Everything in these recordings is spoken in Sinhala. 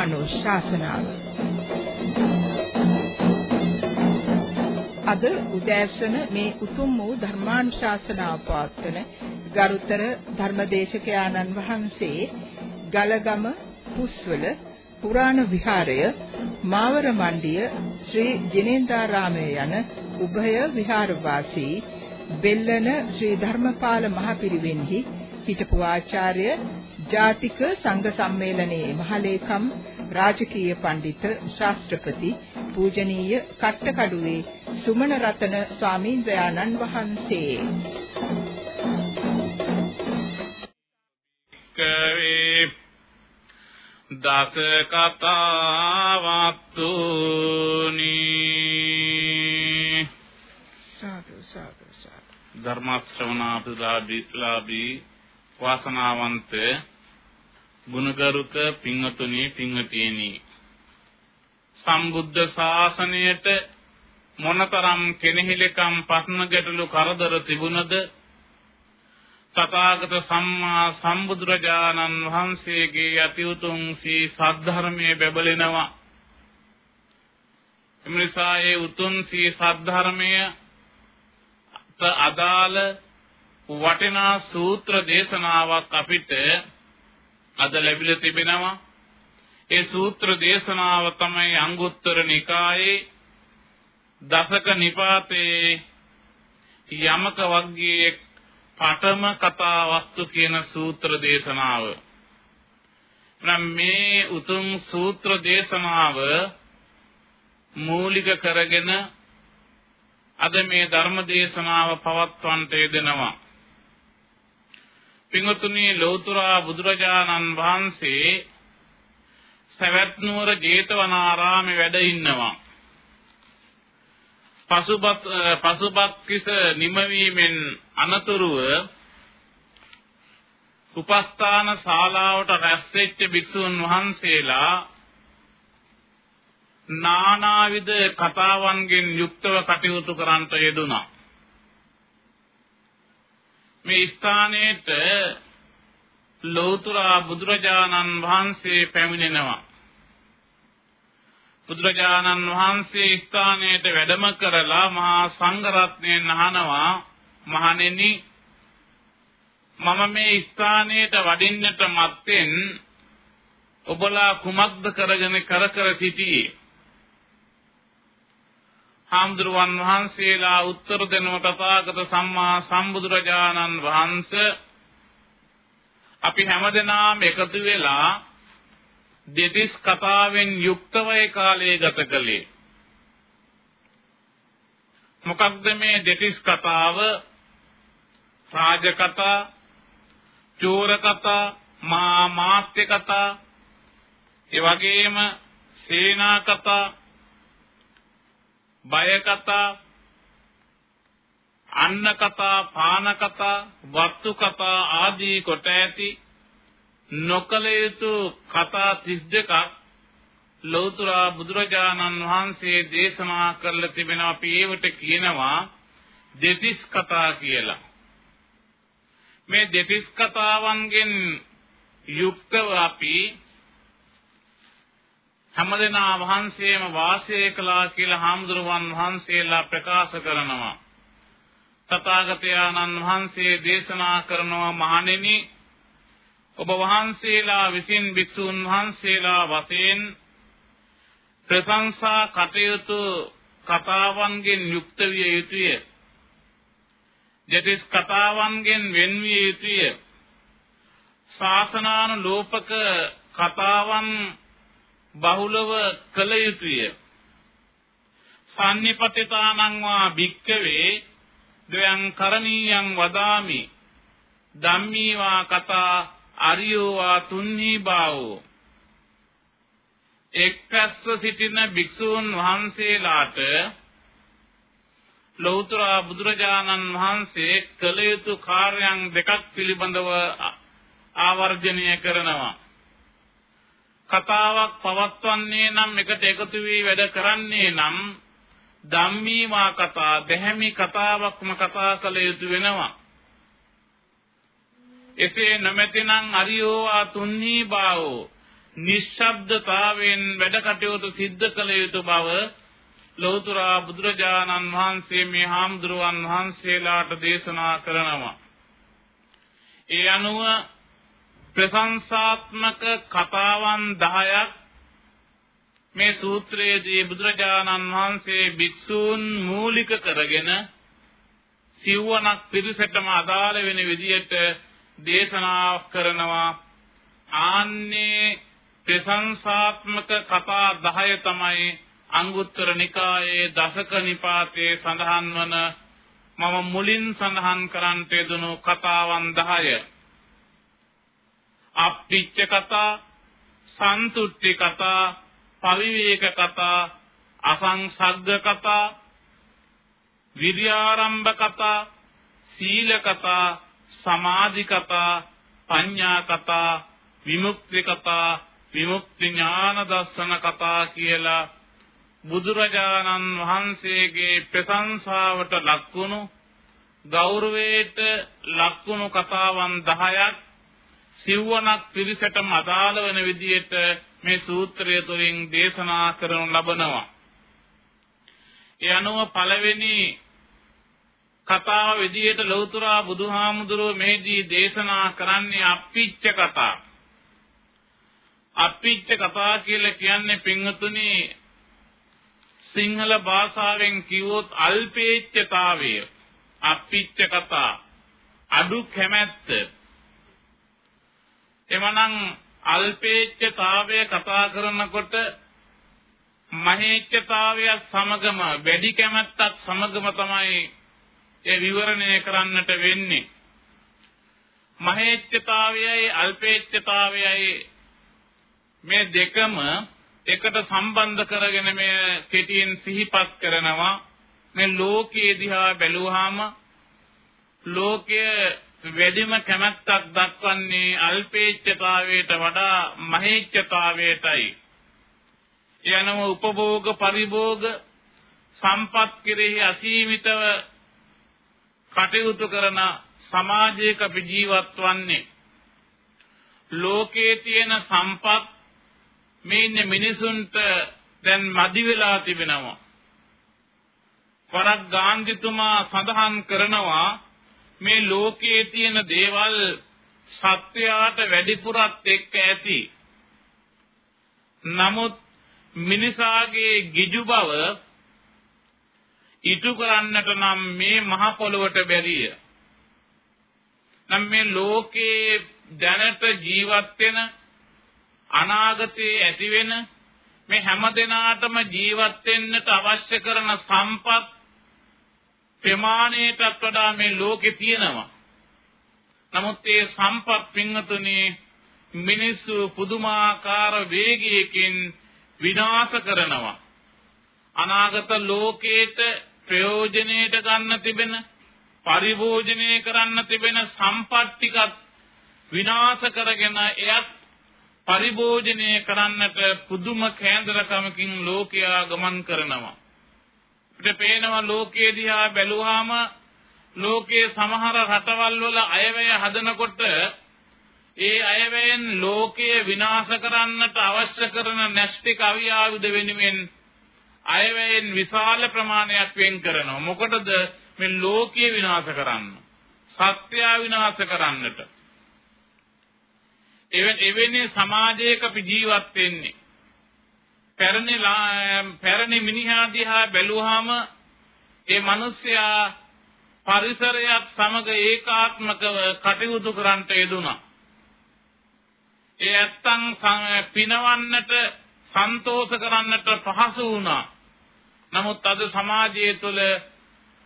ධර්මානුශාසනාව අද උදෑසන මේ උතුම් වූ ධර්මානුශාසනාව පවත්වන ගරුතර ධර්මදේශක ආනන් වහන්සේ ගලගම පුස්වල පුරාණ විහාරය මාවර මණ්ඩිය ශ්‍රී ජිනේන්ද්‍රාරාමයේ යන උභය විහාරවාසී බෙල්ලන ශ්‍රී ධර්මපාල මහපිරිවෙන්හි හිටපු ආචාර්ය ජාතික සංඝ සම්මේලනයේ මහලේකම් රාජකීය පඬිත ශාස්ත්‍රපති පූජනීය කට්ටකඩුවේ සුමන රතන ස්වාමීන්ද්‍රයාණන් වහන්සේ. කවේ දස කතාවත්තුනි. සාදු සාදු සාදු. ධර්ම ශ්‍රවණාතුලාභී වාසනාවන්ත ගුණගරුක පින්වතුනි පින්වතියනි සම්බුද්ධ ශාසනයට මොනතරම් කෙනෙහිලකම් ප්‍රශ්න ගැටලු කරදර තිබුණද? තථාගත සම්මා සම්බුදුරජාණන් වහන්සේගේ යති උතුම් සී සද්ධර්මයේ බැබලෙනවා. එමනිසා ඒ උතුම් සී සද්ධර්මය අදාළ වටිනා සූත්‍ර දේශනාවක් අපිට අද ලැබිලා තිබෙනවා. ඒ සූත්‍ර දේශනාව තමයි අංගුත්තර නිකායේ දසක නිපාතේ යමක වර්ගයේ පඨම කතා වස්තු කියන සූත්‍ර දේශනාව. නම් මේ උතුම් සූත්‍ර දේශනාව මූලික කරගෙන අද මේ ධර්ම දේශනාව පවත්වන්නට යෙදෙනවා. පින්වතුනි ලෞතුරා බුදුරජාණන් වහන්සේ සවැත් නුවර ජේතවනාරාමේ වැඩ ඉන්නවා. පසුබත් පසුබත් කිස නිමවීමෙන් අනතුරුව උපස්ථාන ශාලාවට රැස් වෙච්ච භික්ෂුන් වහන්සේලා නානාවිද කතාවන්ගෙන් යුක්තව කටයුතු කරන්නට යෙදුනා. මේ ස්ථානයේට ලෞතර බුදුරජාණන් වහන්සේ පැමිණෙනවා. බුදුරජාණන් වහන්සේ ස්ථානයට වැඩම කරලා මහා සංඝරත්නයෙන් අහනවා මහණෙනි මම මේ ස්ථානයට වඩින්නට මත්තෙන් ඔබලා කුමක්ද කරගෙන කර කර සිටියේ හාමුදුරුවන් වහන්සේලා උත්තර දෙනව තථාගත සම්මා සම්බුදුරජාණන් වහන්සේ. අපි හැමදෙනාම එකතු වෙලා දෙතිස් කතාවෙන් යුක්තව ඒ කාලය ගත කළේ. මොකක්ද මේ දෙතිස් කතාව? රාජ කතා චෝර කතා මා මාත්‍ය කතා ඒ වගේම සේනා කතා බය කතා අන්න කතා පාන කතා වස්තු කතා ආදී කොට ඇති නොකල යුතු කතා 32ක් ලෞතර බුදුරජාණන් වහන්සේ දේශනා කරලා තිබෙනවා අපි ඒවට කියනවා දෙතිස් කතා කියලා. මේ දෙතිස් කතාවන්ගෙන් යුක්තව අපි හැමදෙනා වහන්සේම වාසය කළා කියලා හාමුදුරුවන් වහන්සේලා ප්‍රකාශ කරනවා. තථාගතයන්න් වහන්සේ දේශනා කරනවා මහණෙනි ඔබ වහන්සේලා විසින් භික්ෂුන් වහන්සේලා වශයෙන් ප්‍රශංසා කටයුතු කතාවන්ගෙන් යුක්ත විය යුතුය. දෙතිස් කතාවන්ගෙන් වෙන්විය යුතුය. ශාසනානුලෝපක කතාවන් බහුලව කළ යුතුය. සම්නිපතිතානං වා භික්කවේ ද්වයං කරණීයං වදාමි. ධම්මී වා කතා අරියෝ වා තුන්හි බාවෝ. එක්කස්ව සිටින භික්ෂූන් වහන්සේලාට ලෞතර බුදුරජාණන් වහන්සේ කළ යුතු කාර්යයන් දෙකක් පිළිබඳව ආවර්ජනය කරනවා. කතාවක් පවත්වන්නේ නම් එකට එකතු වී වැඩ කරන්නේ නම් ධම්මීමා කතා දැහැමි කතාවක්ම කතා කළ යුතු වෙනවා. එසේ නොමැතිනම් අරියෝ ආ තුන්හි බාවෝ නිශ්ශබ්දතාවයෙන් වැඩ කටයුතු සිද්ධ කළ යුතු බව ලෞතර බුදුරජාණන් වහන්සේ මේ හාමුදුරුවන් වහන්සේලාට දේශනා කරනවා. ඒ අනුව ප්‍රශංසාත්මක කතාවන් 10ක් මේ සූත්‍රයේදී බුදුරජාණන් වහන්සේ භික්ෂූන් මූලික කරගෙන සිව්වනක් පිරිසටම අදාළ වෙන විදියට දේශනා කරනවා. ආන්නේ ප්‍රශංසාත්මක කතා 10 තමයි අංගුත්තර නිකායේ දසක නිපාතයේ සඳහන් වන මම මුලින් සඳහන් කරන්ට යෙදුණු කතාවන් 10 අප්පිච්ච කතා සන්තුට්ටි කතා පවිවේක කතා අසංසග්ග කතා විද්‍යාරම්භ කතා සීල කතා සමාධි කතා පඤ්ඤා කතා විමුක්ති කතා විමුක්ති ඥාන දර්ශන කතා කියලා බුදුරජාණන් වහන්සේගේ ප්‍රශංසාවට ලක්වුණු ගෞරවයට ලක්වුණු කතාවන් 10ක් සිව්වනක් පිරිසටම අදාළ වෙන විදිහට මේ සූත්‍රය තුළින් දේශනා කරනු ලබනවා. ඒ අනුව පළවෙනි කතාව විදිහට ලෞතර බුදුහාමුදුරුව මෙහිදී දේශනා කරන්නේ අප්පිච්ච කතා. අප්පිච්ච කතා කියලා කියන්නේ පින්වතුනි සිංහල භාෂාවෙන් කිව්වොත් අල්පේච්ඡතාවය. අප්පිච්ච කතා. අඩු කැමැත්ත. එමනම් අල්පේච්ඡතාවය කතා කරනකොට මහේච්ඡතාවයත් සමගම වැඩි කැමැත්තත් සමගම තමයි ඒ විවරණය කරන්නට වෙන්නේ. මහේච්ඡතාවයයි අල්පේච්ඡතාවයයි මේ දෙකම එකට සම්බන්ධ කරගෙන මේ කෙටියෙන් සිහිපත් කරනවා මේ ලෝකයේ දිහා බැලුවාම ලෝකයේ වැඩිම කැමැත්තක් දක්වන්නේ අල්පේච්ඡතාවයට වඩා මහේච්ඡතාවයටයි. යනම උපභෝග පරිභෝග සම්පත් කෙරෙහි අසීමිතව කටයුතු කරන සමාජයක අපි ජීවත් වන්නේ. ලෝකයේ තියෙන සම්පත් මේ ඉන්න මිනිසුන්ට දැන් මදි වෙලා තිබෙනවා. වරක් ගාන්ධිතුමා සඳහන් කරනවා මේ ලෝකයේ තියෙන දේවල් සත්‍යයට වැඩිපුරත් එක්ක ඇති. නමුත් මිනිසාගේ ගිජු බව ඉටු කරන්නට නම් මේ මහ පොළොවට බැරිය. නම් මේ ලෝකේ දැනට ජීවත් වෙන අනාගතයේ ඇති වෙන මේ හැම දිනාටම ජීවත් වෙන්නට අවශ්‍ය කරන සම්පත් ප්‍රමාණයටත් වඩා මේ ලෝකේ තියෙනවා. නමුත් ඒ සම්පත් පින්වතුනි මිනිස්සු පුදුමාකාර වේගයකින් විනාශ කරනවා. අනාගත ලෝකේට ප්‍රයෝජනෙට ගන්න තිබෙන පරිභෝජනය කරන්න තිබෙන සම්පත් ටිකත් විනාශ කරගෙන එයත් පරිභෝජනය කරන්නට පුදුම කේන්දරකමකින් ලෝකයා ගමන් කරනවා. අපිට පේනවා ලෝකයේ දිහා බැලුවාම ලෝකයේ සමහර රටවල් වල අයවැය හදනකොට ඒ අයවැයෙන් ලෝකය විනාශ කරන්නට අවශ්‍ය කරන නැස්ටික් අවියායුධ වෙනුවෙන් අයවැයෙන් විශාල ප්‍රමාණයක් වෙන් කරනවා. මොකටද මේ ලෝකය විනාශ කරන්න. සත්‍ය විනාශ කරන්නට. එවැනි සමාජයක අපි ජීවත් වෙන්නේ. පැරණි පැරණි මිනිහා දිහා බැලුවාම ඒ මිනිස්සයා පරිසරයත් සමග ඒකාත්මකව කටයුතු කරන්නට යෙදුණා. ඒ ඇත්තන් පිනවන්නට සන්තෝෂ කරන්නට පහසු වුණා. නමුත් අද සමාජය තුළ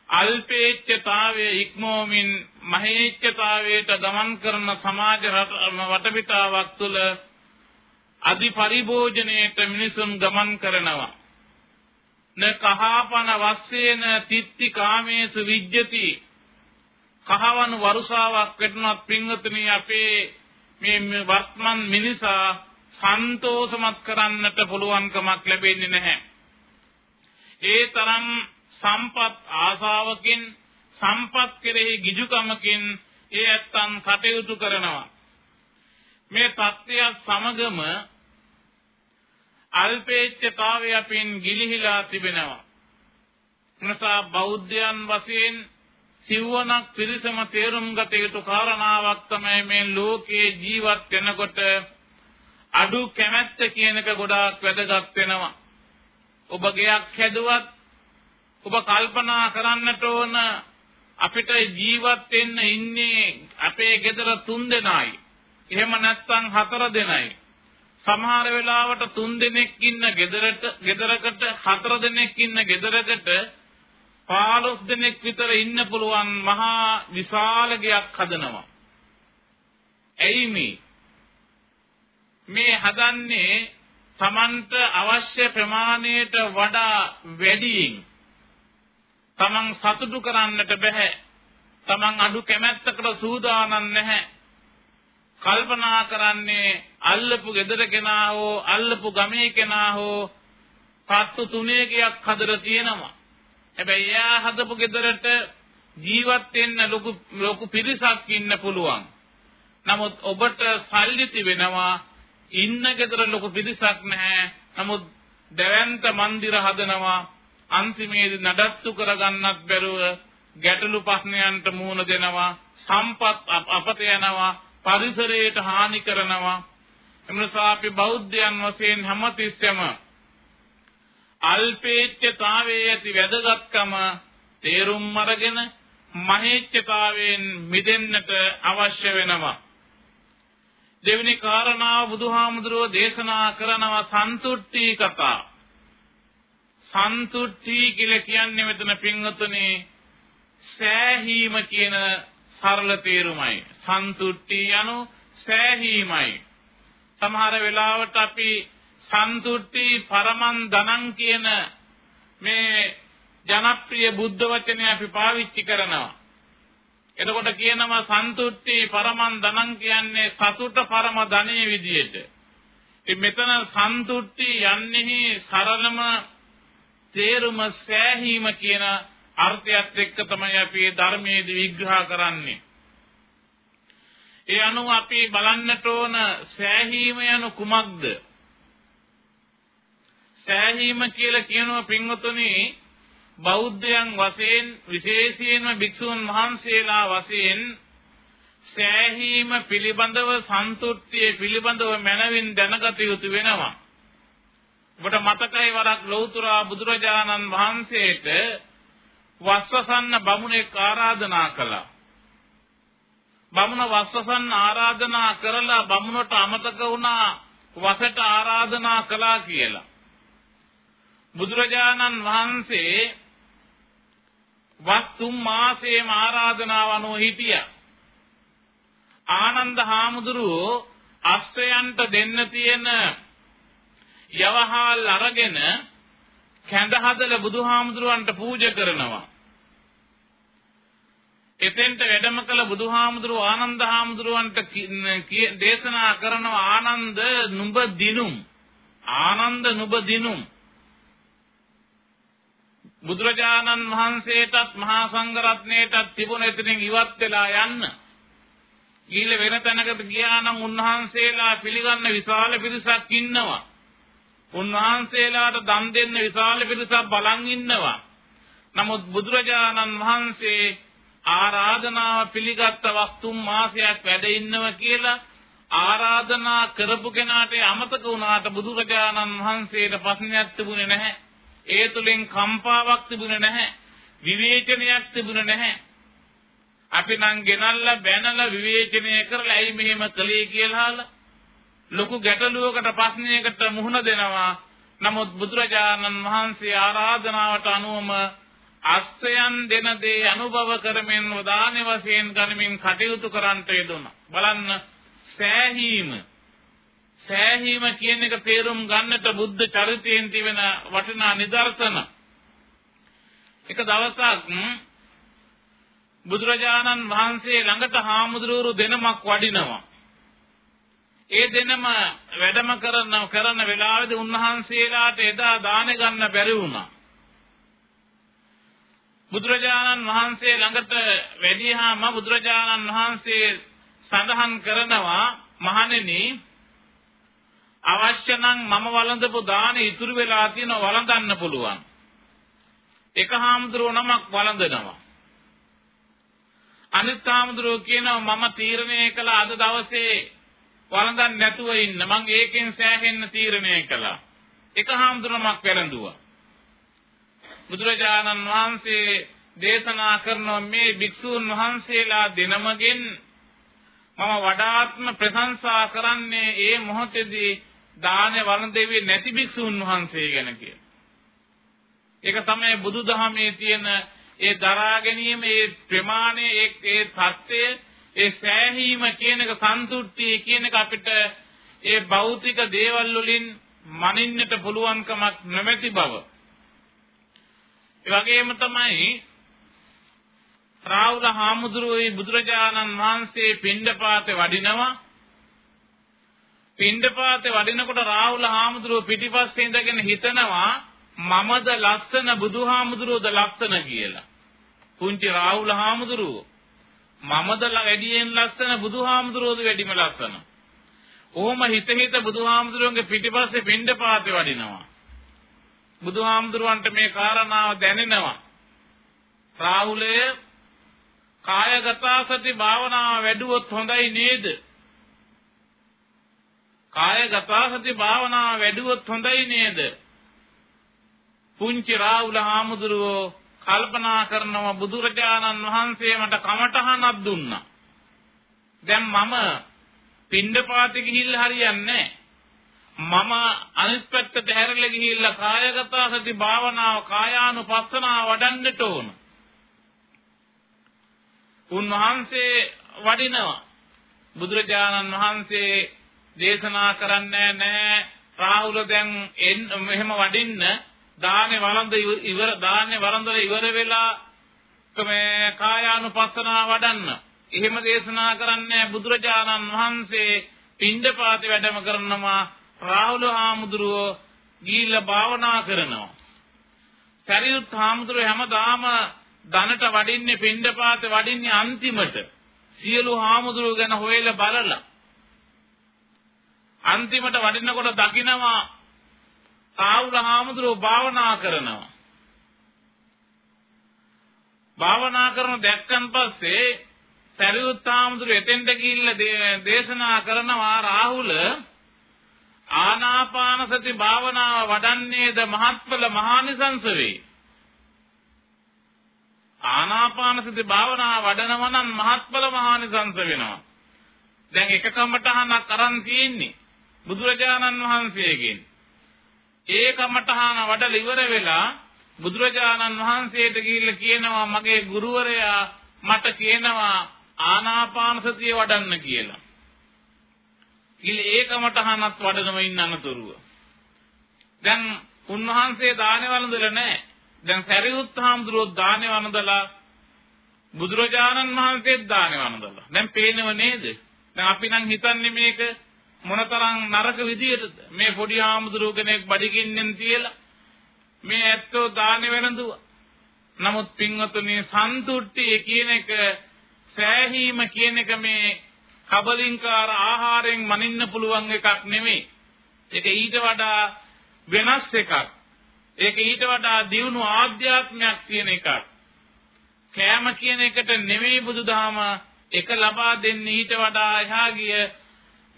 අල්පේච්ඡතාවයේ ඉක්මෝමින් මහේච්ඡතාවයට ගමන් කරන සමාජ වටපිටාවක් තුළ අදි පරිභෝජනයේට මිනිසුන් ගමන් කරනවා. න කහපන වස්සේන තිත්ති කාමේසු විජ්ජති කහවන වරුසාවක් වෙටනත් පින්වතුනි අපේ මේ වර්තමන් මිනිසා සන්තෝෂමත් කරන්නට පුළුවන්කමක් ලැබෙන්නේ නැහැ. ඒ තරම් සම්පත් ආසාවකින් සම්පත් කෙරෙහි ගිජුකමකින් ඒ ඇත්තන් කටයුතු කරනවා. මේ தත්ත්වයක් සමගම අල්පේච්ඡතාවය අපින් ගිලිහිලා තිබෙනවා. නිසා බෞද්ධයන් වශයෙන් සිව්වනක් පිරිසම තේරුම් ගත යුතු කාරණාවක් තමයි මේ ලෝකයේ ජීවත් වෙනකොට අඩු කැමැත්ත කියන එක ගොඩාක් වැදගත් වෙනවා. ඔබ ගයක් හැදුවත් ඔබ කල්පනා කරන්නට ඕන අපිට ජීවත් වෙන්න ඉන්නේ අපේ ගෙදර තුන් දෙනයි. එහෙම නැත්නම් හතර දෙනයි. සමහර වෙලාවට තුන් දෙනෙක් ඉන්න ගෙදරට ගෙදරකට හතර දෙනෙක් ඉන්න ගෙදරකට 15 දෙනෙක් විතර ඉන්න පුළුවන් මහා විශාල ගයක් හදනවා. ඇයි මේ? මේ හදන්නේ Tamanට අවශ්‍ය ප්‍රමාණයට වඩා වැඩියෙන් Taman සතුටු කරන්නට බෑ. Taman අඩු කැමැත්තකට සූදානම් නැහැ. කල්පනා කරන්නේ අල්ලපු ගෙදර කෙනා හෝ අල්ලපු ගමේ කෙනා හෝ කත්තු තුනේ ගයක් හදලා තියෙනවා. හැබැයි එයා හදපු ගෙදරට ජීවත් වෙන්න ලොකු ලොකු පිරිසක් ඉන්න පුළුවන්. නමුත් ඔබට සල්ලි තිබෙනවා ඉන්න ගෙදර ලොකු පිරිසක් නැහැ. නමුත් දැවැන්ත මන්දිර හදනවා අන්තිමේදී නඩත්තු කරගන්නත් බැරුව ගැටලු ප්‍රශ්නයන්ට මුහුණ දෙනවා සම්පත් අපත යනවා පරිසරයට හානි කරනවා එමණසා අපි බෞද්ධයන් වශයෙන් හැමතිස්සෙම අල්පේච්ඡතාවයේ ඇති වැදගත්කම තේරුම් අරගෙන මහේච්ඡතාවයෙන් මිදෙන්නට අවශ්‍ය වෙනවා. දෙවෙනි කාරණාව බුදුහාමුදුරුවෝ දේශනා කරනවා සන්තුට්ටි කතා. සන්තුට්ටි කියලා කියන්නේ මෙතන පින්වතුනි සෑහීම කියන සරල තේරුමයි. සන්තුට්ටි යනු සෑහීමයි. සමහර වෙලාවට අපි සන්තුට්ටි පරමන් ධනං කියන මේ ජනප්‍රිය බුද්ධ වචනය අපි පාවිච්චි කරනවා. එතකොට කියනවා සන්තුට්ටි පරමන් ධනං කියන්නේ සතුට පරම ධනෙ විදියට. ඉතින් මෙතන සන්තුට්ටි යන්නේ සරලම තේරුම සෑහීම කියන අර්ථයත් එක්ක තමයි අපි ධර්මයේදී විග්‍රහ කරන්නේ. ඒ අනුව අපි බලන්නට ඕන සෑහීම යනු කුමක්ද? සෑහීම කියලා කියනවා පින්වතුනි බෞද්ධයන් වශයෙන් විශේෂයෙන්ම භික්ෂුන් වහන්සේලා වශයෙන් සෑහීම පිළිබඳව සන්තුට්ඨිය පිළිබඳව මනවින් දැනගත යුතු වෙනවා. ඔබට මතකයි වරක් ලෞතර බුදුරජාණන් වහන්සේට වස්සසන්න බමුණෙක් ආරාධනා කළා. බමුණ වස්සසන්න ආරාධනා කරලා බමුණට අමතක වුණා වසට ආරාධනා කළා කියලා. බුදුරජාණන් වහන්සේ වස්තුම් මාසේම ආරාධනාව අනුව හිටියා. ආනන්ද හාමුදුරුවෝ අස්සයන්ට දෙන්න තියෙන යවහල් අරගෙන කැඳ හදලා බුදුහාමුදුරුවන්ට පූජා කරනවා. එතෙන්ට වැඩම කළ බුදුහාමුදුරුව ආනන්ද හාමුදුරුවන්ට දේශනා කරනවා ආනන්ද නුඹ දිනුම් ආනන්ද නුඹ දිනුම් බුදුරජාණන් වහන්සේටත් මහා සංඝරත්නයටත් තිබුණ එතනින් ඉවත් වෙලා යන්න. ගිහිල්ල වෙන තැනකට ගියා නම් උන්වහන්සේලා පිළිගන්න විශාල පිරිසක් ඉන්නවා. උන්වහන්සේලාට දන් දෙන්න විශාල පිරිසක් බලන් ඉන්නවා. නමුත් බුදුරජාණන් වහන්සේ ආරාධනාව පිළිගත් වස්තුම් මාසයක් වැඩ ඉන්නවා කියලා ආරාධනා කරපු කෙනාට අමතක වුණාට බුදුරජාණන් වහන්සේට ප්‍රශ්නයක් තිබුණේ නැහැ. ඒ තුලින් කම්පාවක් තිබුණේ නැහැ. විවේචනයක් තිබුණේ නැහැ. අපි නම් ගෙනල්ලා බැනලා විවේචනය කරලා ඇයි මෙහෙම කළේ කියලා ලොකු ගැටලුවකට ප්‍රශ්නයකට මුහුණ දෙනවා. නමුත් බුදුරජාණන් වහන්සේ ආරාධනාවට අනුවම අස්තයන් දෙන දේ අනුභව කරමින් වදාන වශයෙන් ගනිමින් කටයුතු කරන්ට යෙදුණා. බලන්න සෑහීම සෑහීම කියන එක තේරුම් ගන්නට බුද්ධ චරිතයෙන් තිබෙන වටිනා නිදර්ශන. එක දවසක් බුදුරජාණන් වහන්සේ ළඟට හාමුදුරුවරු දෙනමක් වඩිනවා. ඒ දෙනම වැඩම කරන කරන වෙලාවේදී උන්වහන්සේලාට එදා දාන ගන්න බැරි වුණා. බුදුරජාණන් වහන්සේ ළඟට වැඩියාම බුදුරජාණන් වහන්සේ සඳහන් කරනවා මහණෙනි අවශ්‍ය නම් මම වළඳපු දාන ඉතුරු වෙලා තියෙනවා වළඳන්න පුළුවන්. එක හාමුදුරුව නමක් වළඳනවා. අනිත් හාමුදුරුව කියනවා මම තීරණය කළ අද දවසේ වළඳන්න නැතුව ඉන්න. මං ඒකෙන් සෑහෙන්න තීරණය කළා. එක හාමුදුරුවමක් වැළඳුවා. බුදුරජාණන් වහන්සේ දේශනා කරන මේ භික්ෂූන් වහන්සේලා දෙනමගෙන් මම වඩාත්ම ප්‍රශංසා කරන්නේ ඒ මොහොතේදී දාන වළඳෙවි නැති භික්ෂූන් වහන්සේ ගැන කියලා. ඒක තමයි බුදුදහමේ තියෙන ඒ දරා ගැනීම, ඒ ප්‍රමාණය, ඒ ඒ தත්ත්වය, ඒ සෑහීම කියන එක සන්තුෂ්ටි කියන එක අපිට ඒ භෞතික දේවල් වලින් මනින්නට පුළුවන්කමක් නැමැති බව. ඒ වගේම තමයි රාහුල හාමුදුරුවෝ බුදුරජාණන් වහන්සේ පිණ්ඩපාතේ වඩිනවා පිණ්ඩපාතේ වඩිනකොට රාහුල හාමුදුරුවෝ පිටිපස්සේ ඉඳගෙන හිතනවා මමද ලස්සන බුදුහාමුදුරුවෝද ලස්සන කියලා. පුංචි රාහුල හාමුදුරුවෝ මමද වැඩියෙන් ලස්සන බුදුහාමුදුරුවෝද වැඩිම ලස්සන. ඕම හිත හිත බුදුහාමුදුරුවන්ගේ පිටිපස්සේ පිණ්ඩපාතේ වඩිනවා. බුදුහාමුදුරුවන්ට මේ කාරණාව දැනෙනවා. රාහුලය කායගත සති භාවනාව වැඩුවොත් හොඳයි නේද? කායගත සති භාවනාව වැඩුවොත් හොඳයි නේද? පුංචි රාහුල හාමුදුරුවෝ කල්පනා කරනවා බුදුරජාණන් වහන්සේ මට කමටහනක් දුන්නා. දැන් මම පින්ඩපාතේ ගිහිල්ලා හරියන්නේ මම අනිත් පැත්තට හැරලා ගිහිල්ලා කායගත සති භාවනාව කායානුපස්සනාව වඩන්නට ඕන. උන්වහන්සේ වඩිනවා. බුදුරජාණන් වහන්සේ දේශනා කරන්නේ නැහැ රාහුල දැන් මෙහෙම වඩින්න දානේ වළඳ ඉවර දානේ වළඳලා ඉවර වෙලා මේ කායානුපස්සනාව වඩන්න. එහෙම දේශනා කරන්නේ බුදුරජාණන් වහන්සේ පින්ඩපාතේ වැඩම කරනවා රාහුල හාමුදුරුවෝ ගිහිල්ලා භාවනා කරනවා. සරියුත් හාමුදුරුවෝ හැමදාම ධනට වඩින්නේ පින්ඩපාතේ වඩින්නේ අන්තිමට. සියලු හාමුදුරුවෝ ගැන හොයලා බලලා අන්තිමට වඩිනකොට දකිනවා සාවුල හාමුදුරුවෝ භාවනා කරනවා. භාවනා කරන දැක්කන් පස්සේ සරියුත් හාමුදුරුවෝ එතෙන්ට ගිහිල්ලා දේශනා කරනවා රාහුල ආනාපාන සති භාවනාව වඩන්නේද මහත්ඵල මහානිසංස වේ. ආනාපාන සති භාවනාව වඩනවා නම් මහත්ඵල මහානිසංස වෙනවා. දැන් එක කමටහනක් අරන් තියෙන්නේ බුදුරජාණන් වහන්සේගෙන් ඒ කමඨහන වඩලා ඉවර වෙලා බුදුරජාණන් වහන්සේට ගිහිල්ලා කියනවා මගේ ගුරුවරයා මට කියනවා ආනාපාන සතිය වඩන්න කියලා. ඉතින් ඒ කමඨහනත් වඩනම ඉන්න අනතුරුව. දැන් උන්වහන්සේ දානේ වළඳලා නැහැ. දැන් සරියුත් හාමුදුරුවෝ දානේ වළඳලා බුදුරජාණන් වහන්සේත් දානේ වළඳලා. දැන් පේනව නේද? දැන් අපි නම් හිතන්නේ මේක මොනතරම් නරක විදියටද මේ පොඩි ආමුදුරු කෙනෙක් බඩගින්නෙන් තියලා මේ ඇත්තෝ දානෙ වෙනදුවා. නමුත් පින්වතුනි සන්තුට්ටි කියන එක සෑහීම කියන එක මේ කබලින්කාර ආහාරයෙන් මනින්න පුළුවන් එකක් නෙමෙයි. ඒක ඊට වඩා වෙනස් එකක්. ඒක ඊට වඩා දියුණු ආධ්‍යාත්මයක් කියන එකක්. කෑම කියන එකට නෙමෙයි බුදුදහම එක ලබා දෙන්නේ ඊට වඩා එහා ගිය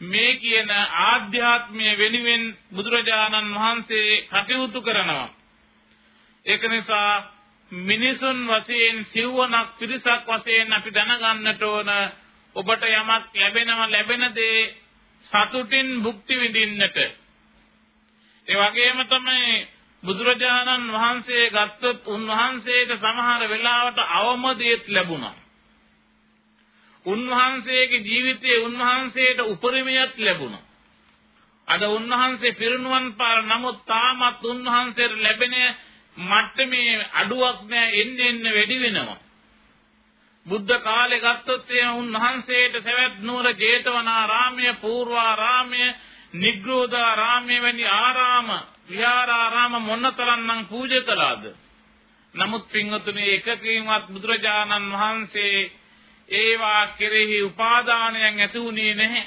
මේ කියන ආධ්‍යාත්මය වෙනුවෙන් බුදුරජාණන් වහන්සේ කටයුතු කරනවා. ඒක නිසා මිනිසුන් වශයෙන් සිව්වනක් පිරිසක් වශයෙන් අපි දැනගන්නට ඕන ඔබට යමක් ලැබෙනවා ලැබෙන දේ සතුටින් භුක්ති විඳින්නට. ඒ වගේම තමයි බුදුරජාණන් වහන්සේ ගත්තොත් උන්වහන්සේට සමහර වෙලාවට අවමදේත් ලැබුණා. උන්වහන්සේගේ ජීවිතයේ උන්වහන්සේට උපරිමයක් ලැබුණා. අද උන්වහන්සේ පිරිනුවන් පාර නමුත් තාමත් උන්වහන්සේට ලැබෙන මට්ටමේ අඩුවක් නෑ එන්න එන්න වැඩි වෙනවා. බුද්ධ කාලේ ගත්තොත් ඒ උන්වහන්සේට සවැත් නුවර ජේතවනාරාමය, පූර්වාරාමය, නිග්‍රෝධාරාමය වැනි ආරාම, විහාරාරාම මොනතරම්නම් පූජා කළාද? නමුත් පින්වතුනි එකකින්වත් බුදුරජාණන් වහන්සේ ඒවා කෙරෙහි උපාදානයන් ඇති වුණේ නැහැ.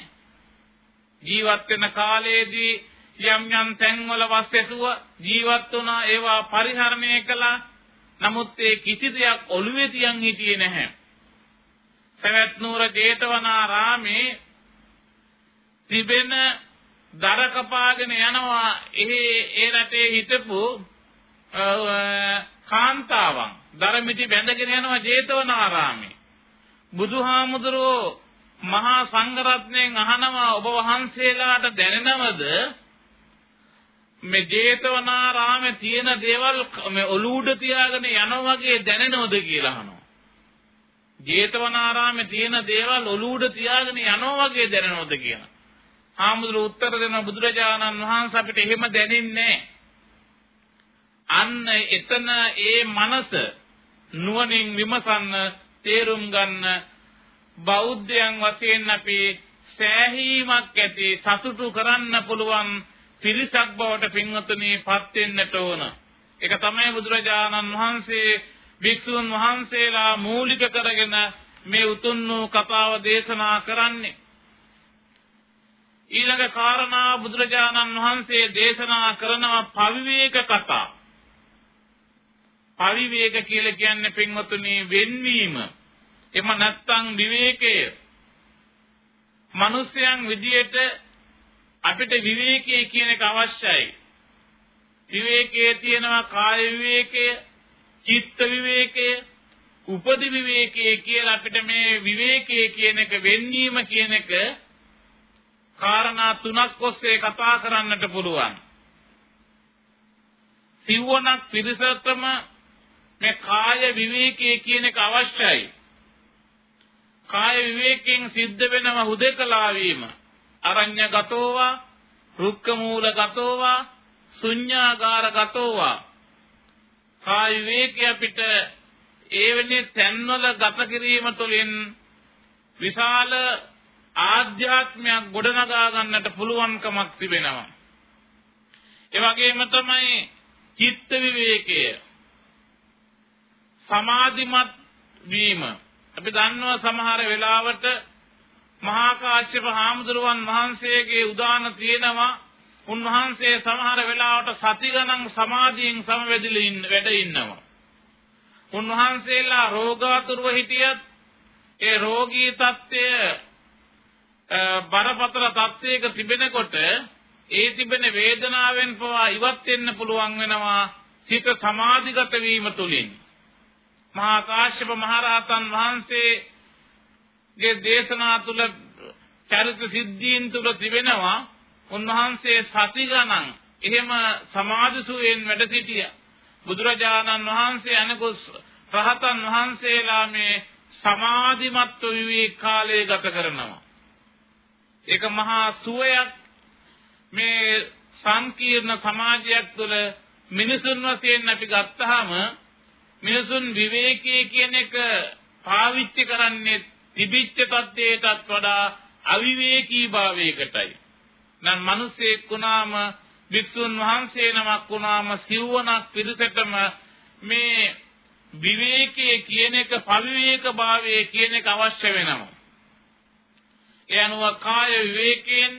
ජීවත් වෙන කාලයේදී යම් යම් තැන්වල වස්සෙසුව ජීවත් වුණා ඒවා පරිහරණය කළා. නමුත් ඒ කිසි දෙයක් ඔළුවේ තියන් හිටියේ නැහැ. සවැත් නුවර ජේතවනාරාමේ තිබෙන දර කපාගෙන යනවා. එහි ඒ රටේ හිටපු කාන්තාවන් දරමිටි බැඳගෙන යනවා ජේතවනාරාමේ. බුදුහාමුදුරෝ මහා සංඝරත්නයෙන් අහනවා ඔබ වහන්සේලාට දැනෙනවද මේ ජේතවනාරාමේ තියෙන දේවල් මේ ඔලුඩ තියාගෙන යනවා වගේ දැනෙනවද කියලා අහනවා. ජේතවනාරාමේ තියෙන දේවල් ඔලුඩ තියාගෙන යනවා වගේ දැනෙනවද කියලා. ආමුදුර උත්තර දෙන බුදුරජාණන් වහන්සේ අපිට එහෙම දැනෙන්නේ අන්න එතන ඒ මනස නුවණින් විමසන්න තේරුම් ගන්න බෞද්ධයන් වශයෙන් අපි සෑහීමක් ඇති සතුටු කරන්න පුළුවන් පිරිසක් බවට පින්වතුනි පත් වෙන්නට ඕන. ඒක තමයි බුදුරජාණන් වහන්සේ වික්ෂුන් වහන්සේලා මූලික කරගෙන මේ උතුම් වූ කතාව දේශනා කරන්නේ. ඊළඟ කාරණා බුදුරජාණන් වහන්සේ දේශනා කරනවා පවිවේක කතා. පවිවේක කියලා කියන්නේ පින්වතුනි වෙන්වීම. එම නැත්තම් විවේකය. මිනිස්යන් විදියට අපිට විවේකයේ කියන එක අවශ්‍යයි. විවේකයේ තියෙනවා කාය විවේකය, චිත්ත විවේකය, උපදි විවේකයේ කියලා අපිට මේ විවේකයේ කියන එක වෙන්වීම කියන එක කාරණා තුනක් ඔස්සේ කතා කරන්නට පුළුවන්. සිවණක් පිරිසටම මේ කාය විවේකයේ කියන එක අවශ්‍යයි. කාය විවේකයෙන් සිද්ධ වෙනව හුදකලා වීම. අරඤ්‍යගතෝවා රුක්ක මූලගතෝවා ශුඤ්ඤාගාරගතෝවා කාය විවේකය අපිට ඒ වෙන්නේ තන්වල ගත කිරීම තුළින් විශාල ආධ්‍යාත්මයක් ගොඩනගා ගන්නට පුළුවන්කමක් තිබෙනවා ඒ වගේම තමයි චිත්ත විවේකය සමාධිමත් වීම අපි දන්නවා සමහර වෙලාවට මහා කාශ්‍යප හාමුදුරුවන් වහන්සේගේ උදාන තියෙනවා උන්වහන්සේ සමහර වෙලාවට සති ගණන් සමාධියෙන් සමවැදිලා ඉන්න වැඩ ඉන්නවා. උන්වහන්සේලා රෝගාතුරව හිටියත් ඒ රෝගී తත්වය බරපතල තත්වයක තිබෙනකොට ඒ තිබෙන වේදනාවෙන් පවා ඉවත් වෙන්න පුළුවන් වෙනවා සිත සමාධිගත වීම තුළින්. මහා කාශ්‍යප මහරහතන් වහන්සේ ගේ දේශනා තුල චරිත සිද්ධීන් තුල තිබෙනවා. උන්වහන්සේ සති ගණන් එහෙම සමාධිසුවෙන් වැඩ සිටියා. බුදුරජාණන් වහන්සේ අනකුස් රහතන් වහන්සේලා මේ සමාධිමත් විවේක කාලය ගත කරනවා. ඒක මහා සුවයක්. මේ සංකීර්ණ සමාජයක් තුළ මිනිසුන් වශයෙන් අපි ගත්තාම මිනිසුන් විවේකයේ කියන එක පාවිච්චි කරන්නේ තිබිච්ච තත්ත්වයටත් වඩා අවිවේකී භාවයකටයි. නම් මිනිසෙක් වුණාම වික්ෂුන් වහන්සේ නමක් වුණාම සිව්වනක් පිරිසටම මේ විවේකයේ කියන එක පවිවේක භාවයේ කියන එක අවශ්‍ය වෙනවා. ඒ අනුව කාය විවේකයෙන්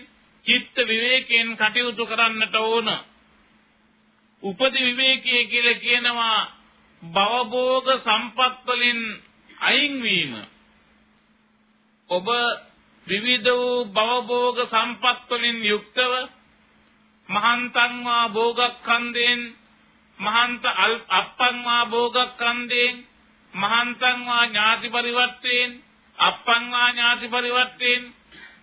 චිත්ත විවේකයෙන් කටයුතු කරන්නට ඕන. උපදි විවේකයේ කියලා කියනවා භවභෝග සම්පත් වලින් අයින් වීම. ඔබ විවිධ වූ භවභෝග සම්පත් වලින් යුක්තව මහන්තං වා භෝගක්ඛන්දෙන් මහන්ත අප්පං වා භෝගක්ඛන්දෙන් මහන්තං වා ඥාති පරිවර්තයෙන් අප්පං වා ඥාති පරිවර්තයෙන්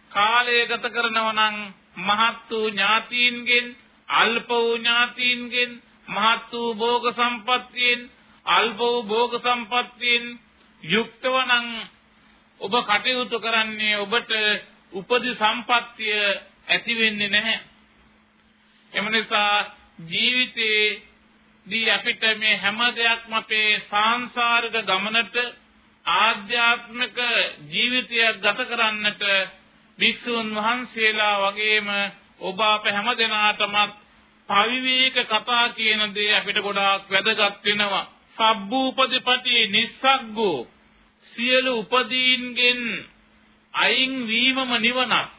කාලය ගත කරනව නම් මහත් වූ ඥාතීන්ගෙන් අල්ප වූ ඥාතීන්ගෙන් මහත් වූ භෝග සම්පත්තියෙන් අල්ප වූ භෝග සම්පත්තියෙන් යුක්තව නම් ඔබ කටයුතු කරන්නේ ඔබට උපදි සම්පත්තිය ඇති වෙන්නේ නැහැ. එම නිසා ජීවිතේදී අපිට මේ හැම දෙයක්ම අපේ සාංශාරික ගමනට ආධ්‍යාත්මික ජීවිතයක් ගත කරන්නට භික්ෂුන් වහන්සේලා වගේම ඔබ අප හැම දෙනාටම පවිවේක කතා කියන දේ අපිට ගොඩාක් වැදගත් වෙනවා. සබ්බූපදීපටි නිස්සග්ගෝ සියලු උපදීන්ගෙන් අයින් වීමම නිවනක්.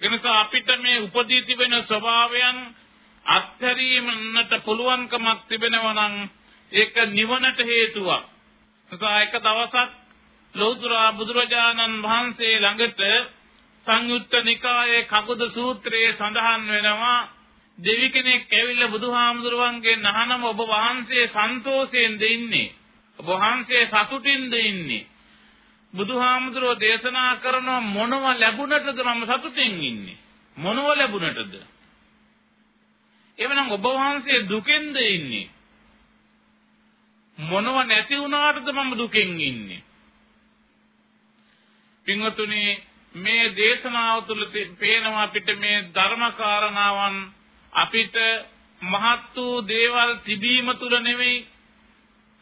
එනිසා අපිට මේ උපදී තිබෙන ස්වභාවයන් අත්හැරීමන්නට පුළුවන්කමක් තිබෙනවා නම් ඒක නිවනට හේතුවක්. නිසා එක දවසක් ලෞතර බුදුරජාණන් වහන්සේ ළඟට සංයුත්ත නිකායේ කකුද සූත්‍රයේ සඳහන් වෙනවා දෙවි කෙනෙක් ඇවිල්ලා බුදුහාමුදුරුවන්ගෙන් අහනම ඔබ වහන්සේ සන්තෝෂයෙන්ද ඉන්නේ? ඔබ වහන්සේ සතුටින්ද ඉන්නේ? බුදුහාමුදුරුවෝ දේශනා කරන මොනව ලැබුණටද මම සතුටින් ඉන්නේ? මොනව ලැබුණටද? එවනම් ඔබ වහන්සේ දුකෙන්ද ඉන්නේ? මොනව නැති වුණාටද මම දුකෙන් ඉන්නේ? පින්වතුනි මේ දේශනාව තුළ පේනවා අපිට මේ ධර්ම කාරණාවන් අපිට මහත් වූ දේවල් තිබීම තුල නෙවෙයි